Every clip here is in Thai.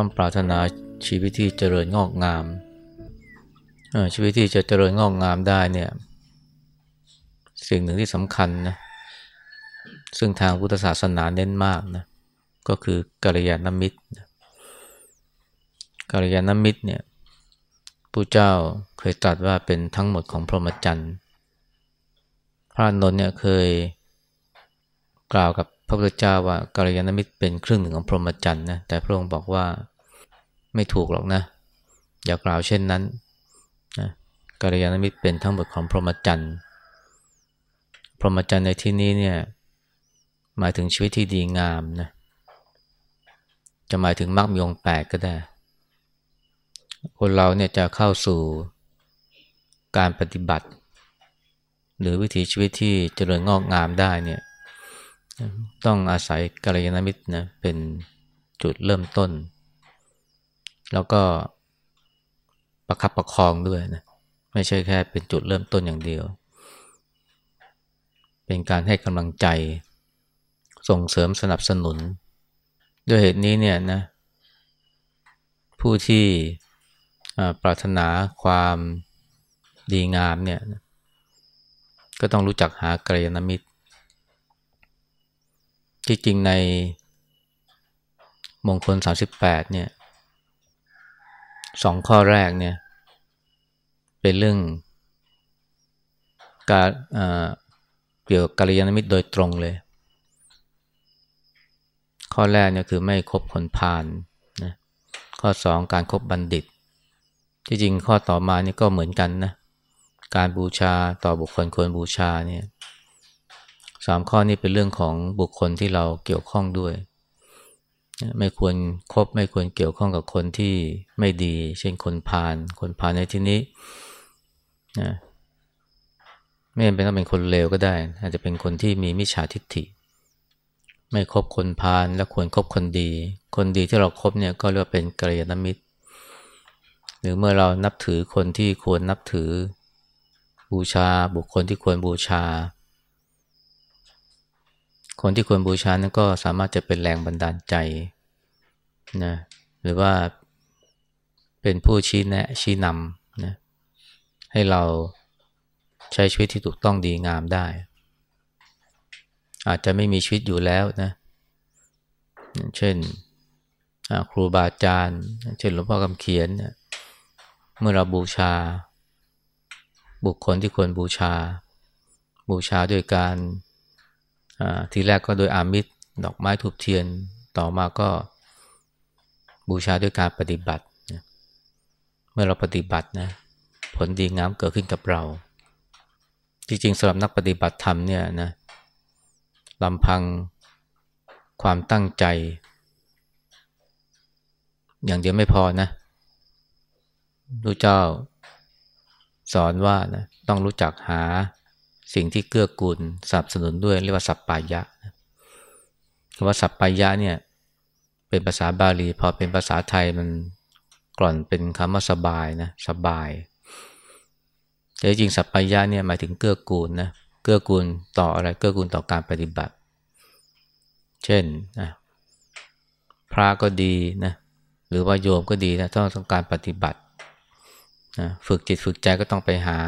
คนเราย่อมปรารถนาชีวิตที่เจริญงอกงามชีวิตที่จะเจริญงอกงามได้เนี่ยสิ่งหนึ่งที่สำคัญนะซึ่งทางพุทธศาสนาเน้นมากนะก็คือกัลยาณมิตรกัลยาณมิตรเนี่ยผู้เจ้าเคยตรัสว่าเป็นทั้งหมดของพรหมจรรย์พระนนท์เนี่ยเคยกล่าวกับพระพุทธเจ้าว่ากัลยาณมิตรเป็นครึ่งหนึ่งของพรหมจรรย์นะแต่พระองค์บอกว่า ไม่ถูกหรอกนะ อย่ากล่าวเช่นนั้นนะกัลยาณมิตรเป็นทั้งหมดของพรหมจรรย์พรหมจรรย์ในที่นี้เนี่ยหมายถึงชีวิตที่ดีงามนะจะหมายถึงมรรคมีองแปดก็ได้ คนเราเนี่ยจะเข้าสู่การปฏิบัติ หรือวิถีชีวิตที่เจริญงอกงามได้เนี่ยต้องอาศัยกัลยาณมิตรนะเป็นจุดเริ่มต้น แล้วก็ประคับประคองด้วยนะไม่ใช่แค่เป็นจุดเริ่มต้นอย่างเดียว เป็นการให้กำลังใจ ส่งเสริมสนับสนุน ด้วยเหตุนี้เนี่ยนะ ผู้ที่ปรารถนาความดีงามเนี่ย ก็ต้องรู้จักหากัลยาณมิตร ที่จริงในมงคล 38 เนี่ย สองข้อแรกเนี่ย เป็นเรื่อง การเกี่ยวกับกัลยาณมิตรโดยตรงเลย ข้อแรกเนี่ยคือไม่คบคนพาลนะข้อสองการครบบัณฑิต ที่จริงข้อต่อมานี่ก็เหมือนกันนะ การบูชาต่อบุคคลควรบูชาเนี่ยสามข้อนี้เป็นเรื่องของบุคคลที่เราเกี่ยวข้องด้วย ไม่ควรครบไม่ควรเกี่ยวข้องกับคนที่ไม่ดี เช่นคนพาลคนพาลในที่นี้นะไม่จำเป็นต้องเป็นคนเลวก็ได้ อาจจะเป็นคนที่มีมิจฉาทิฏฐิ ไม่คบคนพาลและควรครบคนดี คนดีที่เราครบเนี่ยก็เรียกว่าเป็นกัลยาณมิตร หรือเมื่อเรานับถือคนที่ควรนับถือบูชาบุคคลที่ควรบูชา คนที่ควรบูชานั้นก็สามารถจะเป็นแรงบันดาลใจนะหรือว่าเป็นผู้ชี้แนะชี้นำนะให้เราใช้ชีวิตที่ถูกต้องดีงามได้ อาจจะไม่มีชีวิตอยู่แล้วนะเช่นครูบาอาจารย์ เช่นหลวงพ่อคำเขียน เมื่อเราบูชา บุคคลที่ควรบูชา บูชาด้วยการ ทีแรกก็โดยอามิตรดอกไม้ถูกเทียนต่อมาก็บูชาด้วยการปฏิบัติ เมื่อเราปฏิบัตินะผลดีงามเกิดขึ้นกับเรา จริงๆสำหรับนักปฏิบัติธรรมเนี่ยนะลำพังความตั้งใจ อย่างเดียวไม่พอนะรู้เจ้าสอนว่านะต้องรู้จักหา สิ่งที่เกื้อกูลสนับสนุนด้วยเรียกว่าสัปปายะคำว่าสัปปายะเนี่ยเป็นภาษาบาลี พอเป็นภาษาไทยมันกล่อนเป็นคำว่าสบายนะสบาย แต่จริงสัปปายะเนี่ยหมายถึงเกื้อกูลนะเกื้อกูลต่ออะไรเกื้อกูลต่อการปฏิบัติ เช่นนะพระก็ดีนะหรือว่าโยมก็ดีนะต้องต้องการปฏิบัตินะฝึกจิตฝึกใจก็ต้องไปหา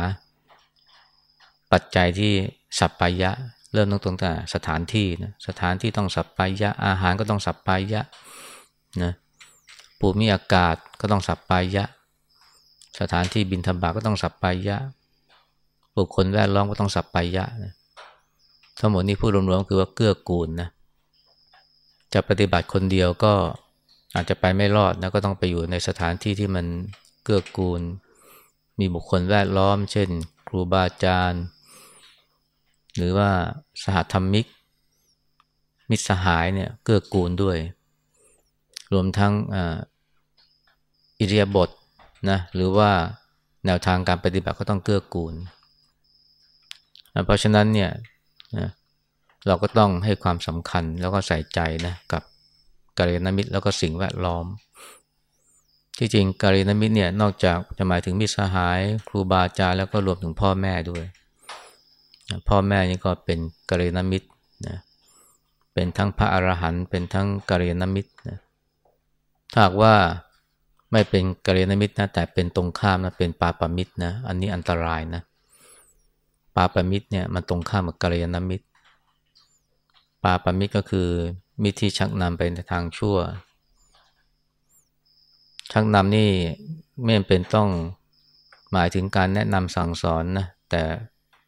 ปัจจัยที่สัปปายะ เริ่มตั้งแต่สถานที่นะสถานที่ต้องสัปปายะ อาหารก็ต้องสัปปายะนะภูมิอากาศก็ต้องสัปปายะ สถานที่บินธบาก็ต้องสัปปายะ บุคคลแวดล้อมก็ต้องสัปปายะนะทั้งหมดนี้พูดรวมๆคือว่าเกื้อกูลนะจะปฏิบัติคนเดียวก็อาจจะไปไม่รอดนะก็ต้องไปอยู่ในสถานที่ที่มันเกื้อกูล มีบุคคลแวดล้อม เช่น ครูบาอาจารย์ หรือว่าสหธรรมิก มิตรสหายเนี่ยเกื้อกูลด้วย รวมทั้งอิริยบถนะหรือว่าแนวทางการปฏิบัติก็ต้องเกื้อกูล เพราะฉะนั้นเนี่ยเราก็ต้องให้ความสำคัญแล้วก็ใส่ใจนะกับกาลยนมิตรแล้วก็สิ่งแวดล้อม ที่จริงกาลยนมิตรเนี่ยนอกจากจะหมายถึงมิตรสหาย ครูบาอาจารย์แล้วก็รวมถึงพ่อแม่ด้วย พ่อแม่นี่ก็เป็นกัลยาณมิตรนะเป็นทั้งพระอรหันต์เป็นทั้งกัลยาณมิตรนะถ้าหากว่าไม่เป็นกัลยาณมิตรนะแต่เป็นตรงข้ามนะเป็นปาปมิตรนะอันนี้อันตรายนะปาปมิตรเนี่ยมันตรงข้ามกับกัลยาณมิตร ปาปมิตรก็คือมิตรที่ชักนำไปในทางชั่ว ชักนำนี่ไม่เป็นต้องหมายถึงการแนะนำสั่งสอนนะแต่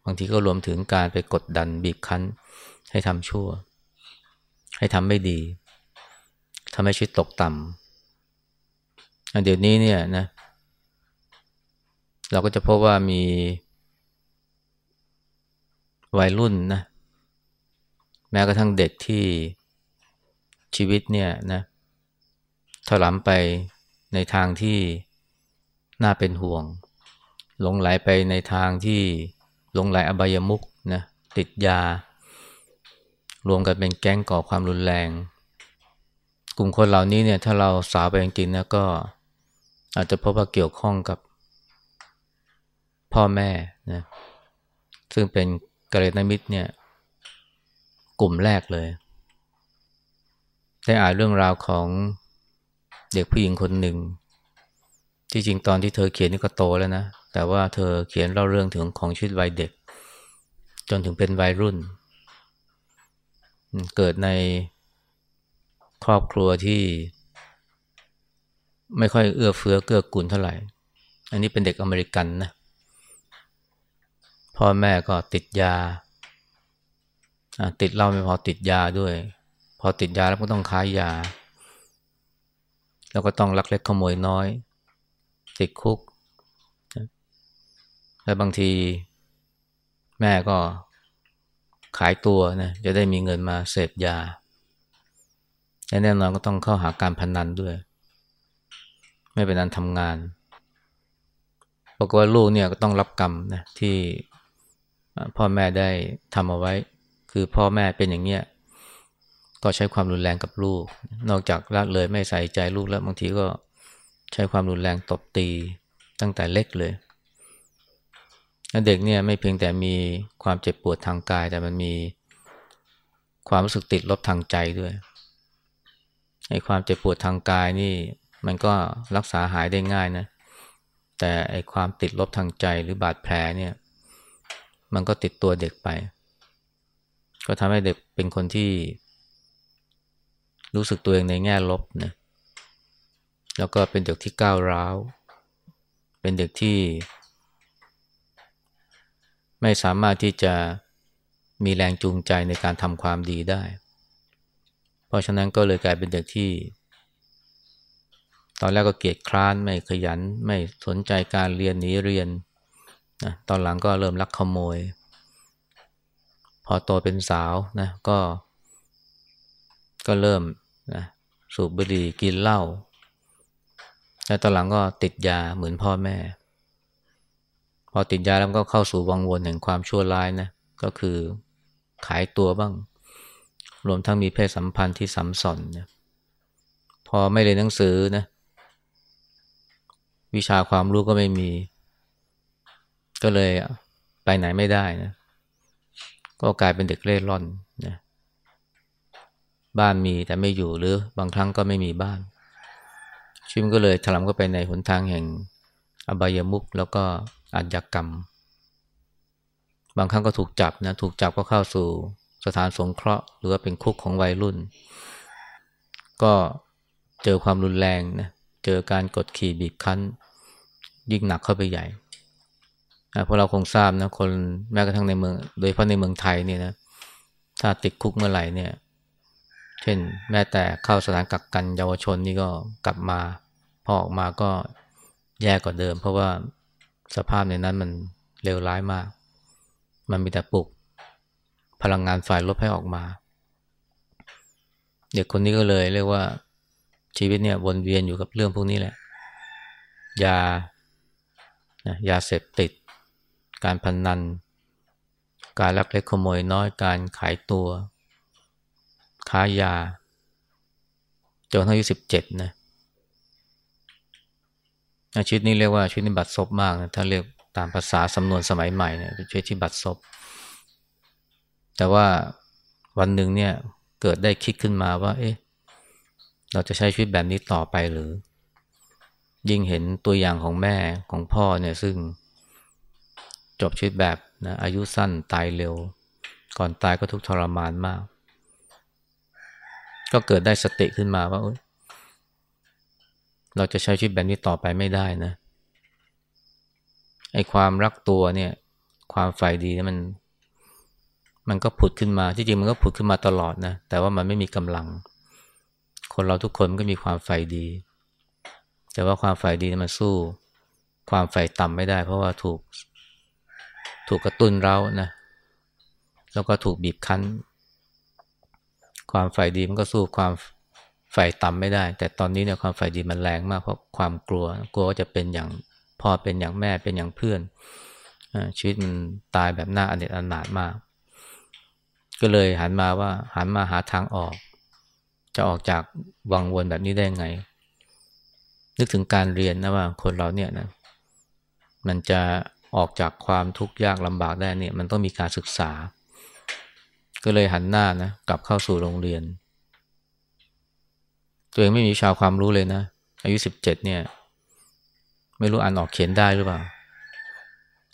บางทีก็รวมถึงการไปกดดันบีบคั้น ให้ทำชั่ว ให้ทำไม่ดีทำให้ชีวิตตกต่ำเดี๋ยวนี้เนี่ยนะ เราก็จะพบว่ามีวัยรุ่นนะ แม้กระทั่งเด็กที่ชีวิตเนี่ยนะถลำไปในทางที่น่าเป็นห่วง หลงไหลไปในทางที่ หลงไหลอบายมุกนะติดยา รวมกันเป็นแก๊งก่อความรุนแรง กลุ่มคนเหล่านี้เนี่ยถ้าเราสาวไปจริงๆนะก็อาจจะพบว่าเกี่ยวข้องกับพ่อแม่นะซึ่งเป็นกเรตนมิตรเนี่ยกลุ่มแรกเลย ได้อ่านเรื่องราวของเด็กผู้หญิงคนหนึ่ง ที่จริงตอนที่เธอเขียนนี่ก็โตแล้วนะ แต่ว่าเธอเขียนเล่าเรื่องถึงของชีวิตวัยเด็ก จนถึงเป็นวัยรุ่น เกิดในครอบครัวที่ ไม่ค่อยเอื้อเฟื้อเกื้อกูลเท่าไหร่ อันนี้เป็นเด็กอเมริกันนะ พ่อแม่ก็ติดยา ติดเหล้าไม่พอติดยาด้วย พอติดยาแล้วก็ต้องค้ายยาแล้วก็ต้องลักเล็กขโมยน้อย ติดคุกแล้วบางทีแม่ก็ขายตัวนะจะได้มีเงินมาเสพยาและแน่นอนก็ต้องเข้าหาการพนันด้วย ไม่เป็นอันทำงานปรากฏว่าลูกเนี่ยก็ต้องรับกรรมนะที่พ่อแม่ได้ทำเอาไว้ คือพ่อแม่เป็นอย่างเนี้ยก็ใช้ความรุนแรงกับลูก นอกจากละเลยไม่ใส่ใจลูกแล้วบางทีก็ ใช้ความรุนแรงตบตีตั้งแต่เล็กเลยเด็กเนี่ยไม่เพียงแต่มีความเจ็บปวดทางกาย แต่มันมีความรู้สึกติดลบทางใจด้วยไอ้ความเจ็บปวดทางกายนี่มันก็รักษาหายได้ง่ายนะ แต่ไอ้ความติดลบทางใจหรือบาดแผลเนี่ย มันก็ติดตัวเด็กไป ก็ทำให้เด็กเป็นคนที่รู้สึกตัวเองในแง่ลบนะ แล้วก็เป็นเด็กที่ก้าวร้าว เป็นเด็กที่ ไม่สามารถที่จะมีแรงจูงใจในการทำความดีได้ เพราะฉะนั้นก็เลยกลายเป็นเด็กที่ ตอนแรกก็เกียจคร้านไม่ขยัน ไม่สนใจการเรียนหนีเรียนนะตอนหลังก็เริ่มลักขโมย พอโตเป็นสาวนะก็ ก็เริ่มนะสูบบุหรี่กินเหล้า แล้วตอนหลังก็ติดยาเหมือนพ่อแม่ พอติดยาแล้วก็เข้าสู่วังวนแห่งความชั่วร้ายนะ ก็คือขายตัวบ้าง รวมทั้งมีเพศสัมพันธ์ที่สัมสอนนะพอไม่เรียนหนังสือนะ วิชาความรู้ก็ไม่มี ก็เลยไปไหนไม่ได้นะ ก็กลายเป็นเด็กเล่ร่อนนะ บ้านมีแต่ไม่อยู่หรือบางครั้งก็ไม่มีบ้าน ชีวิตก็เลยถลำก็ไปในหนทางแห่งอบายมุกแล้วก็อาญากรรม บางครั้งก็ถูกจับนะถูกจับก็เข้าสู่สถานสงเคราะห์ หรือว่าเป็นคุกของวัยรุ่น ก็เจอความรุนแรงนะเจอการกดขี่บีบคั้น ยิ่งหนักเข้าไปใหญ่พวกเราคงทราบนะคนแม้กระทั่งในเมือง โดยเฉพาะในเมืองไทยเนี่ยนะถ้าติดคุกเมื่อไหร่เนี่ย เช่น แม้แต่เข้าสถานกักกันเยาวชนนี่ก็กลับมาพอออกมาก็แย่กว่าเดิม เพราะว่าสภาพในนั้นมันเลวร้ายมาก มันมีแต่ปลุกพลังงานฝ่ายลบให้ออกมา เด็กคนนี้ก็เลยเรียกว่าชีวิตเนี่ยวนเวียนอยู่กับเรื่องพวกนี้แหละยายาเสพติด การพนนัน การลักเล็กขโมยน้อยการขายตัว ค้ายาจนอายุสิบเจ็ดนะชีวิตนี้เรียกว่าชีวิตนี้บัตรซบมากนะถ้าเรียกตามภาษาสำนวนสมัยใหม่เนี่ยชีวิตที่บัตรซบแต่ว่าวันหนึ่งเนี่ยเกิดได้คิดขึ้นมาว่า เอ๊ะเราจะใช้ชีวิตแบบนี้ต่อไปหรือ ยิ่งเห็นตัวอย่างของแม่ของพ่อเนี่ยซึ่งจบชีวิตแบบนะอายุสั้นตายเร็ว ก่อนตายก็ทุกทรมานมาก ก็เกิดได้สติขึ้นมาว่าเราจะใช้ชีวิตแบบนี้ต่อไปไม่ได้นะไอ้ความรักตัวเนี่ย ความใฝ่ดีเนี่ยมัน มันก็ผุดขึ้นมาที่จริงมันก็ผุดขึ้นมาตลอดนะแต่ว่ามันไม่มีกำลัง คนเราทุกคนก็มีความใฝ่ดี แต่ว่าความใฝ่ดีมันสู้ ความใฝ่ต่ำไม่ได้ เพราะว่าถูก ถูกกระตุ้นเรานะแล้วก็ถูกบีบคั้น ความฝ่ายดีมันก็สู้ความฝ่ายต่ำไม่ได้ แต่ตอนนี้เนี่ยความฝ่ายดีมันแรงมากเพราะความกลัว กลัวว่าจะเป็นอย่างพ่อเป็นอย่างแม่เป็นอย่างเพื่อนชีวิตมันตายแบบหน้าอเนจอนาถมาก ก็เลยหันมาว่าหันมาหาทางออก จะออกจากวังวนแบบนี้ได้ไง นึกถึงการเรียนนะว่าคนเราเนี่ยนะมันจะออกจากความทุกข์ยากลำบากได้เนี่ย มันต้องมีการศึกษา ก็เลยหันหน้านะกลับเข้าสู่โรงเรียน ตัวเองไม่มีชาวความรู้เลยนะ อายุสิบเจ็ดเนี่ย ไม่รู้อ่านออกเขียนได้หรือเปล่า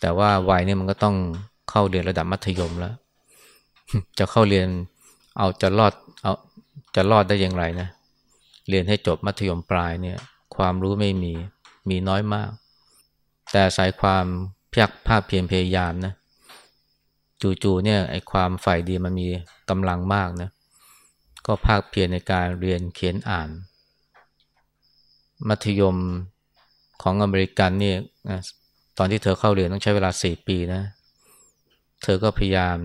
แต่ว่าวัยเนี่ยมันก็ต้องเข้าเรียนระดับมัธยมแล้ว จะเข้าเรียนเอาจะรอดเอาจะรอดได้อย่างไรนะ เรียนให้จบมัธยมปลายเนี่ย ความรู้ไม่มีมีน้อยมาก แต่สายความพยักภาคเพียรพยายามนะ จู่ๆเนี่ยไอ้ความฝ่ายดีมันมีกำลังมากนะก็ภาคเพียรในการเรียนเขียนอ่าน มัธยมของอเมริกันนี่ตอนที่เธอเข้าเรียนต้องใช้เวลาสี่ปีนะ เธอก็พยายาม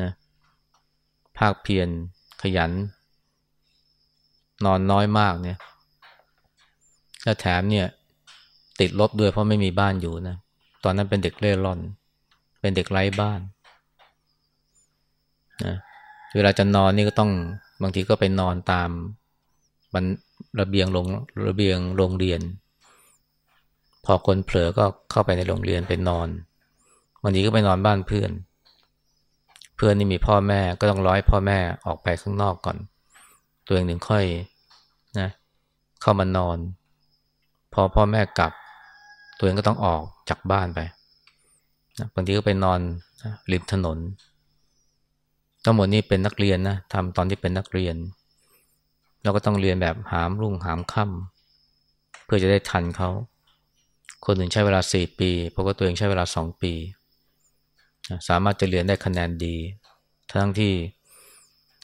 นะภาคเพียรขยัน นอนน้อยมากเนี่ยและแถมเนี่ยติดลบด้วยเพราะไม่มีบ้านอยู่นะ ตอนนั้นเป็นเด็กเล่ร่อนเเป็นเด็กไร้บ้านนะเวลาจะนอนนี่ก็ต้องบางทีก็ไปนอนตามบนระเบียงโรงระเบียงโรงเรียน พอคนเผลอก็เข้าไปในโรงเรียนไปนอนบางทีก็ไปนอนบ้านเพื่อน เพื่อนนี่มีพ่อแม่ก็ต้องร้อยพ่อแม่ออกไปข้างนอกก่อน ตัวเองถึงค่อยนะเข้ามานอน พอพ่อแม่กลับ ตัวเองก็ต้องออกจากบ้านไป บางทีก็ไปนอนริมถนนทั้งหมดนี้เป็นนักเรียนนะทำตอนที่เป็นนักเรียน เราก็ต้องเรียนแบบหามรุ่งหามค่ำเพื่อจะได้ทันเขา คนอื่นใช้เวลาสี่ปีเพราะว่าตัวเองใช้เวลาสองปี สามารถจะเรียนได้คะแนนดี ทั้งที่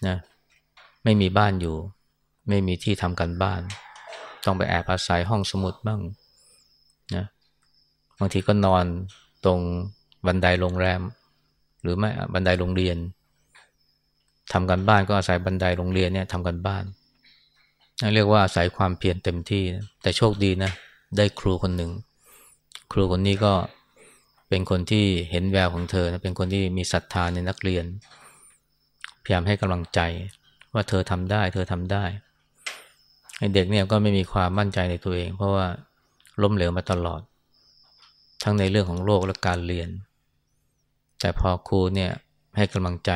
นะไม่มีบ้านอยู่ ไม่มีที่ทำกันบ้าน ต้องไปแอบอาศัยห้องสมุดบ้างนะบางทีก็นอนตรง บันไดโรงแรม หรือไม่บันไดโรงเรียนทำกันบ้านก็อาศัยบันไดโรงเรียนเนี่ยทำกันบ้านเรียกว่าอาศัยความเพียรเต็มที่แต่โชคดีนะ ได้ครูคนหนึ่ง ครูคนนี้ก็เป็นคนที่เห็นแววของเธอนะเป็นคนที่มีศรัทธาในนักเรียน พยายามให้กำลังใจว่าเธอทำได้ เธอทำได้เด็กเนี่ยก็ไม่มีความมั่นใจในตัวเอง เพราะว่าล้มเหลวมาตลอด ทั้งในเรื่องของโลกและการเรียน แต่พอครูเนี่ยให้กำลังใจ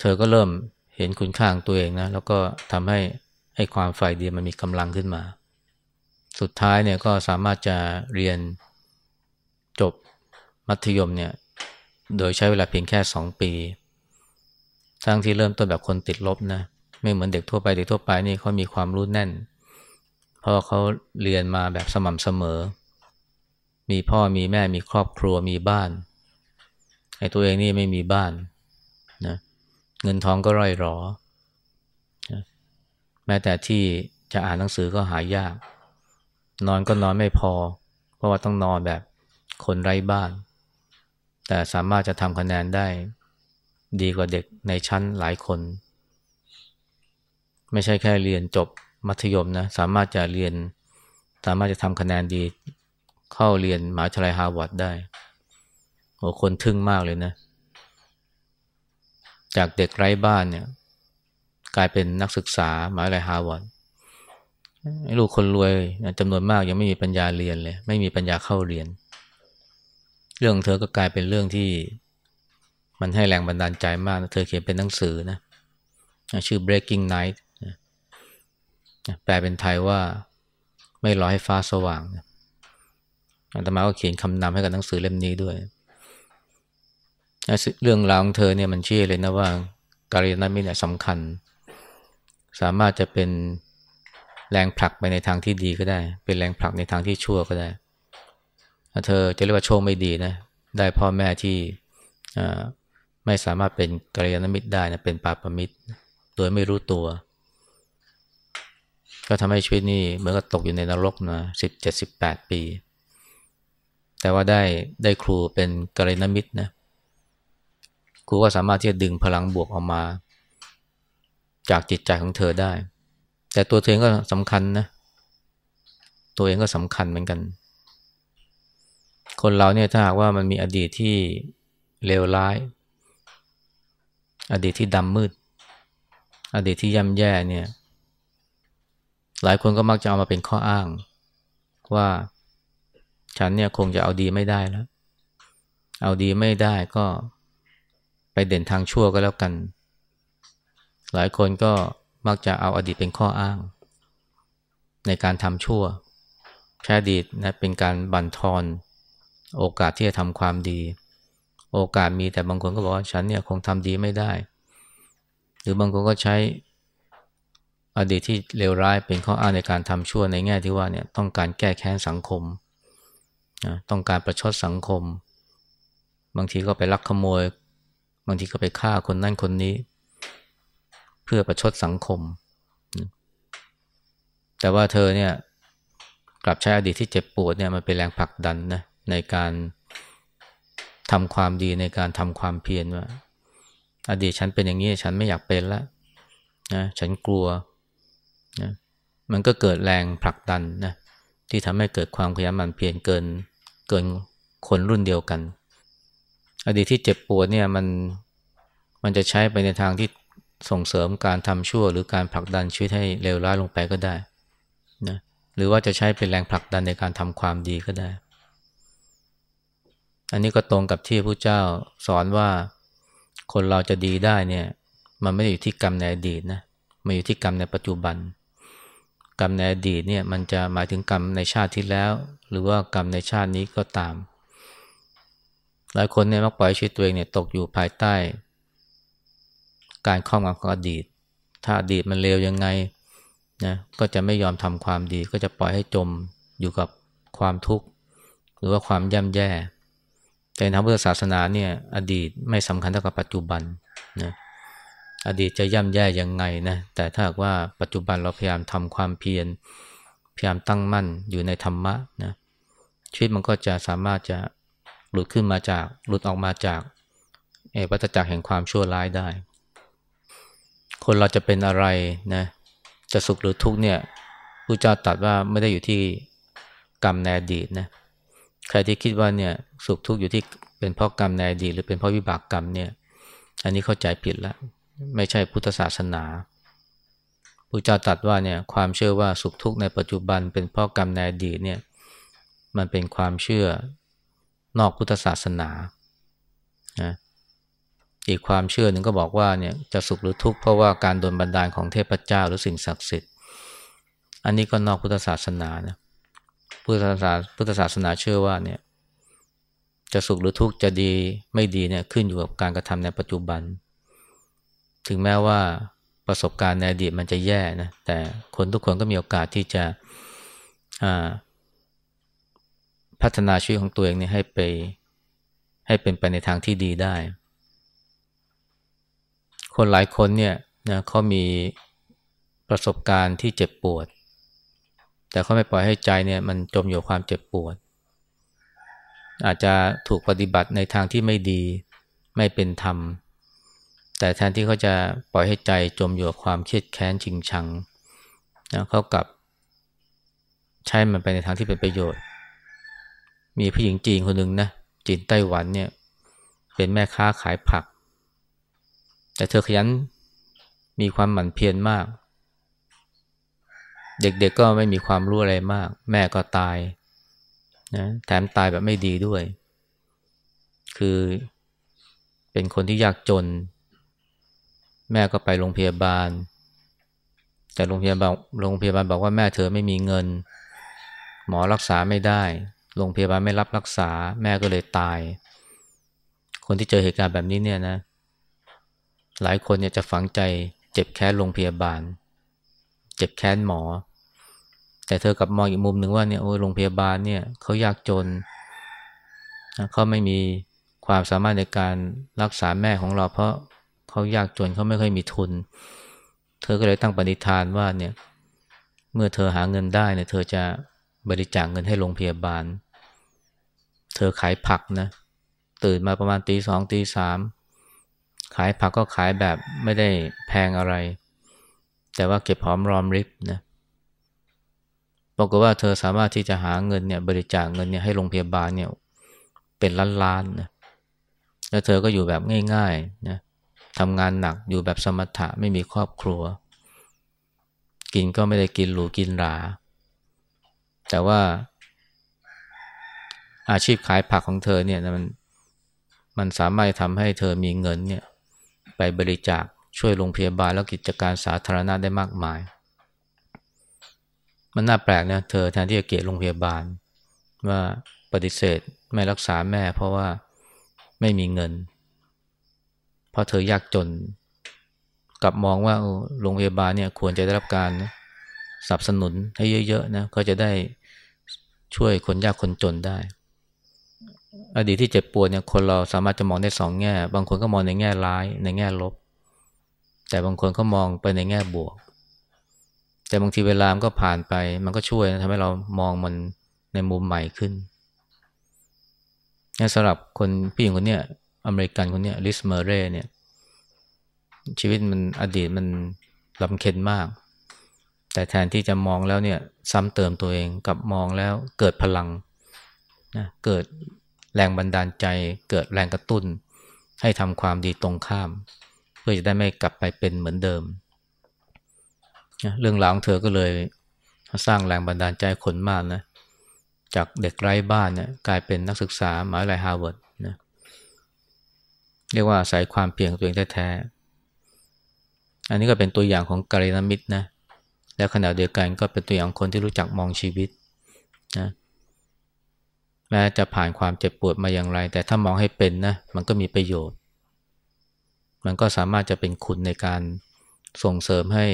เธอก็เริ่มเห็นคุณค่าของตัวเองนะ แล้วก็ทำให้ให้ความฝ่ายดีมันมีกำลังขึ้นมา สุดท้ายเนี่ยก็สามารถจะเรียนจบมัธยมเนี่ย โดยใช้เวลาเพียงแค่สองปี ทั้งที่เริ่มต้นแบบคนติดลบนะ ไม่เหมือนเด็กทั่วไป เด็กทั่วไปนี่เขามีความรู้แน่น เพราะเขาเรียนมาแบบสม่ำเสมอ มีพ่อมีแม่มีครอบครัวมีบ้าน ไอ้ตัวเองนี่ไม่มีบ้านนะเงินทองก็ร่อยหรอนะแม้แต่ที่จะอ่านหนังสือก็หายาก นอนก็นอนไม่พอ เพราะว่าต้องนอนแบบคนไร้บ้าน แต่สามารถจะทำคะแนนได้ดีกว่าเด็กในชั้นหลายคน ไม่ใช่แค่เรียนจบมัธยมนะสามารถจะเรียน สามารถจะทำคะแนนดี เข้าเรียนมหาวิทยาลัยฮาร์วาร์ดได้ โอ้คนทึ่งมากเลยนะ จากเด็กไร้บ้านเนี่ย กลายเป็นนักศึกษามหาวิทยาลัยฮาร์วาร์ดลูกคนรวยจำนวนมากยังไม่มีปัญญาเรียนเลย ไม่มีปัญญาเข้าเรียน เรื่องเธอก็กลายเป็นเรื่องที่มันให้แรงบันดาลใจมากนะเธอเขียนเป็นหนังสือนะ ชื่อ breaking night แปลเป็นไทยว่าไม่รอให้ฟ้าสว่างอาตมาก็เขียนคำนำให้กับหนังสือเล่มนี้ด้วย เรื่องราวของเธอเนี่ยมันชี้เลยนะว่าการยานมิตรเนี่ยสำคัญ สามารถจะเป็นแรงผลักไปในทางที่ดีก็ได้ เป็นแรงผลักในทางที่ชั่วก็ได้เธอจะเรียกว่าโชคไม่ดีนะได้พ่อแม่ที่ไม่สามารถเป็นกัลยาณมิตรได้นะเป็นปาปมิตร โดยไม่รู้ตัว ก็ทำให้ชีวิตนี่เหมือนกับตกอยู่ในนรกนะสิบเจ็ดสิบแปดปี แต่ว่าได้ได้ครูเป็นกัลยาณมิตรนะ ครูก็สามารถที่จะดึงพลังบวกออกมา จากจิตใจของเธอได้ แต่ตัวเธอเองก็สำคัญนะ ตัวเองก็สำคัญเหมือนกัน คนเราเนี่ยถ้าหากว่ามันมีอดีตที่เลวร้าย อดีตที่ดำมืด อดีตที่ย่ำแย่เนี่ย หลายคนก็มักจะเอามาเป็นข้ออ้าง ว่าฉันเนี่ยคงจะเอาดีไม่ได้แล้ว เอาดีไม่ได้ก็ ไปเด่นทางชั่วก็แล้วกัน หลายคนก็มักจะเอาอดีตเป็นข้ออ้าง ในการทำชั่วใช้อดีตนะเป็นการบั่นทอนโอกาสที่จะทำความดี โอกาสมีแต่บางคนก็บอกว่าฉันเนี่ยคงทำดีไม่ได้ หรือบางคนก็ใช้อดีตที่เลวร้ายเป็นข้ออ้างในการทำชั่วในแง่ที่ว่าเนี่ยต้องการแก้แค้นสังคมนะต้องการประชดสังคม บางทีก็ไปลักขโมย บางทีก็ไปฆ่าคนนั่นคนนี้ เพื่อประชดสังคม แต่ว่าเธอเนี่ยกลับใช้อดีตที่เจ็บปวดเนี่ยมันเป็นแรงผลักดันนะในการทำความดีในการทำความเพียรว่า อดีตฉันเป็นอย่างนี้ฉันไม่อยากเป็นแล้วนะฉันกลัวนะมันก็เกิดแรงผลักดันนะที่ทำให้เกิดความขยันหมั่นเพียรเกินเกินคนรุ่นเดียวกัน อดีตที่เจ็บปวดเนี่ยมันมันจะใช้ไปในทางที่ส่งเสริมการทำชั่ว หรือการผลักดันชีวิตให้เลวร้ายลงไปก็ได้นะหรือว่าจะใช้เป็นแรงผลักดันในการทำความดีก็ได้ อันนี้ก็ตรงกับที่พระเจ้าสอนว่าคนเราจะดีได้เนี่ย มันไม่ได้อยู่ที่กรรมในอดีตนะมันอยู่ที่กรรมในปัจจุบัน กรรมในอดีตเนี่ยมันจะหมายถึงกรรมในชาติที่แล้ว หรือว่ากรรมในชาตินี้ก็ตาม หลายคนเนี่ยมักปล่อยชีวิตตัวเองเนี่ยตกอยู่ภายใต้ การครอบงำของอดีต ถ้าอดีตมันเลวยังไงนะก็จะไม่ยอมทำความดี ก็จะปล่อยให้จมอยู่กับความทุกข์ หรือว่าความย่ำแย่ แต่ในทางพุทธศาสนาเนี่ยอดีตไม่สำคัญเท่ากับปัจจุบันนะอดีตจะย่ำแย่ยังไงนะแต่ถ้าว่าปัจจุบันเราพยายามทำความเพียรพยายามตั้งมั่นอยู่ในธรรมะนะชีวิตมันก็จะสามารถจะ หลุดขึ้นมาจากหลุดออกมาจากเอวัตจักรแห่งความชั่วร้ายได้ คนเราจะเป็นอะไรนะจะสุขหรือทุกข์เนี่ยผู้เจ้าตรัสว่าไม่ได้อยู่ที่กรรมในอดีตนะใครที่คิดว่าเนี่ยสุขทุกข์อยู่ที่เป็นเพราะกรรมในอดีตหรือเป็นเพราะวิบากกรรมเนี่ย อันนี้เข้าใจผิดแล้ว ไม่ใช่พุทธศาสนาพระเจ้าตรัสว่าเนี่ยความเชื่อว่าสุขทุกข์ในปัจจุบันเป็นเพราะกรรมในอดีตเนี่ยมันเป็นความเชื่อ นอกพุทธศาสนานะอีกความเชื่อหนึ่งก็บอกว่าเนี่ยจะสุขหรือทุกข์เพราะว่าการโดนบันดาลของเทพเจ้าหรือสิ่งศักดิ์สิทธิ์ อันนี้ก็นอกพุทธศาสนานะพุทธศาสนาพุทธศาสนาเชื่อว่าเนี่ยจะสุขหรือทุกข์จะดีไม่ดีเนี่ยขึ้นอยู่กับการกระทำในปัจจุบัน ถึงแม้ว่าประสบการณ์ในอดีตมันจะแย่นะแต่คนทุกคนก็มีโอกาสที่จะ พัฒนาชีวิตของตัวเองเนี่ยให้ไป ให้เป็นไปในทางที่ดีได้ คนหลายคนเนี่ยนะเขามีประสบการณ์ที่เจ็บปวด แต่เขาไม่ปล่อยให้ใจเนี่ยมันจมอยู่ความเจ็บปวด อาจจะถูกปฏิบัติในทางที่ไม่ดีไม่เป็นธรรม แต่แทนที่เขาจะปล่อยให้ใจจมอยู่กับความเครียดแค้นชิงชังนะเขากลับใช้มันไปในทางที่เป็นประโยชน์ มีผู้หญิงจีนคนหนึ่งนะจีนไต้หวันเนี่ย เป็นแม่ค้าขายผัก แต่เธอขยันมีความหมั่นเพียรมาก เด็กๆกก็ไม่มีความรู้อะไรมาก แม่ก็ตายนะแถมตายแบบไม่ดีด้วย คือเป็นคนที่ยากจน แม่ก็ไปโรงพยาบาล แต่โรงพยาบาลโรงพยาบาลบอกว่าแม่เธอไม่มีเงิน หมอรักษาไม่ได้ โรงพยาบาลไม่รับรักษาแม่ก็เลยตาย คนที่เจอเหตุการณ์แบบนี้เนี่ยนะ หลายคนเนี่ยจะฝังใจเจ็บแค้นโรงพยาบาล เจ็บแค้นหมอ แต่เธอกลับมองอีกมุมหนึ่งว่าเนี่ยโอ้โรงพยาบาลเนี่ยเขายากจนเขาไม่มีความสามารถในการรักษาแม่ของเรา เพราะเขายากจนเขาไม่ค่อยมีทุน เธอก็เลยตั้งปณิธานว่าเนี่ย เมื่อเธอหาเงินได้เนี่ย เธอจะ บริจาคเงินให้โรงพยาบาล เธอขายผักนะ ตื่นมาประมาณตีสองตีสามขายผักก็ขายแบบไม่ได้แพงอะไร แต่ว่าเก็บหอมรอมริบนะบอกว่าเธอสามารถที่จะหาเงินเนี่ยบริจาคเงินเนี่ยให้โรงพยาบาลเนี่ยเป็นล้านๆนะแล้วเธอก็อยู่แบบง่ายๆนะทำงานหนักอยู่แบบสมถะไม่มีครอบครัว กินก็ไม่ได้กินหรูกินหรา แต่ว่าอาชีพขายผักของเธอเนี่ยมันมันสามารถทำให้เธอมีเงินเนี่ยไปบริจาคช่วยโรงพยาบาลแล้วกิจการสาธารณะได้มากมาย มันน่าแปลกนะเธอแทนที่จะเกลียดโรงพยาบาล ว่าปฏิเสธไม่รักษาแม่ เพราะว่าไม่มีเงิน เพราะเธอยากจนกลับมองว่าโรงพยาบาลเนี่ยควรจะได้รับการ สนับสนุนให้เยอะๆนะก็จะได้ช่วยคนยากคนจนได้ อดีตที่เจ็บปวดเนี่ยคนเราสามารถจะมองได้สองแง่ บางคนก็มองในแง่ร้ายในแง่ลบ แต่บางคนก็มองไปในแง่บวก แต่บางทีเวลามันก็ผ่านไป มันก็ช่วยทำให้เรามองมันในมุมใหม่ขึ้นสำหรับคนผู้หญิงคนนี้อเมริกันคนนี้ลิสเมเร่เนี่ยชีวิตมันอดีตมันลำเค็นมาก แต่แทนที่จะมองแล้วเนี่ยซ้ำเติมตัวเองกับมองแล้วเกิดพลังนะเกิดแรงบันดาลใจ เกิดแรงกระตุ้น ให้ทำความดีตรงข้าม เพื่อจะได้ไม่กลับไปเป็นเหมือนเดิมนะเรื่องราวของเธอก็เลยสร้างแรงบันดาลใจคนมากนะจากเด็กไร้บ้านเนี่ยกลายเป็นนักศึกษามหาวิทยาลัยฮาร์วาร์ดนะเรียกว่าอาศัยความเพียรตัวเองแท้ๆอันนี้ก็เป็นตัวอย่างของกัลยาณมิตรนะ และขณะเดียวกันก็เป็นตัวอย่างคนที่รู้จักมองชีวิตนะแม้จะผ่านความเจ็บปวดมาอย่างไร แต่ถ้ามองให้เป็นนะมันก็มีประโยชน์ มันก็สามารถจะเป็นคุณในการส่งเสริมให้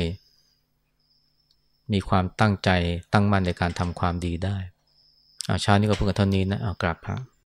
มีความตั้งใจตั้งมั่นในการทำความดีได้อาชานี้ก็เพิ่งเท่านี้นะเอากราบพระ